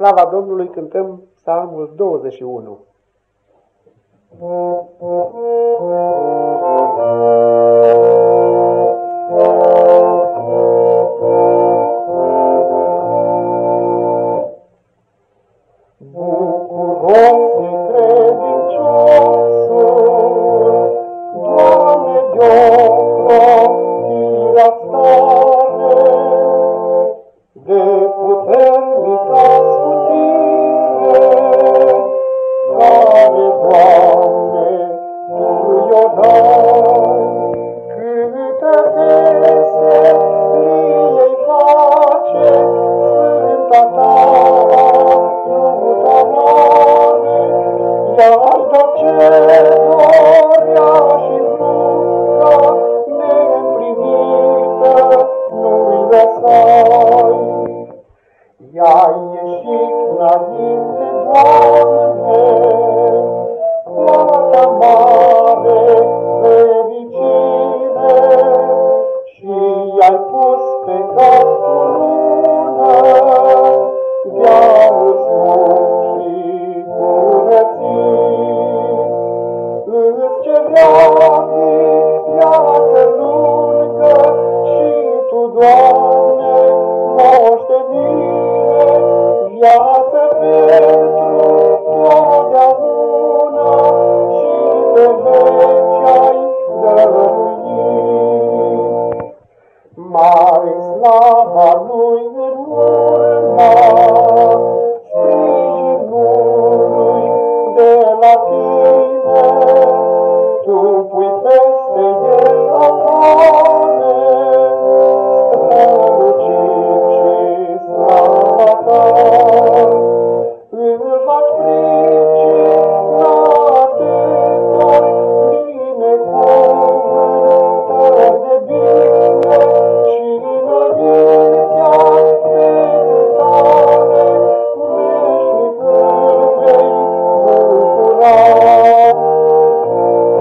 slava Domnului cântăm psalmul 21. I-ai ieșit înainte, Doamne, Plata mare fericire, Și ai pus pe cap cu lună, De-auzi Oh. tu cui feste iera pane, strano cici, strano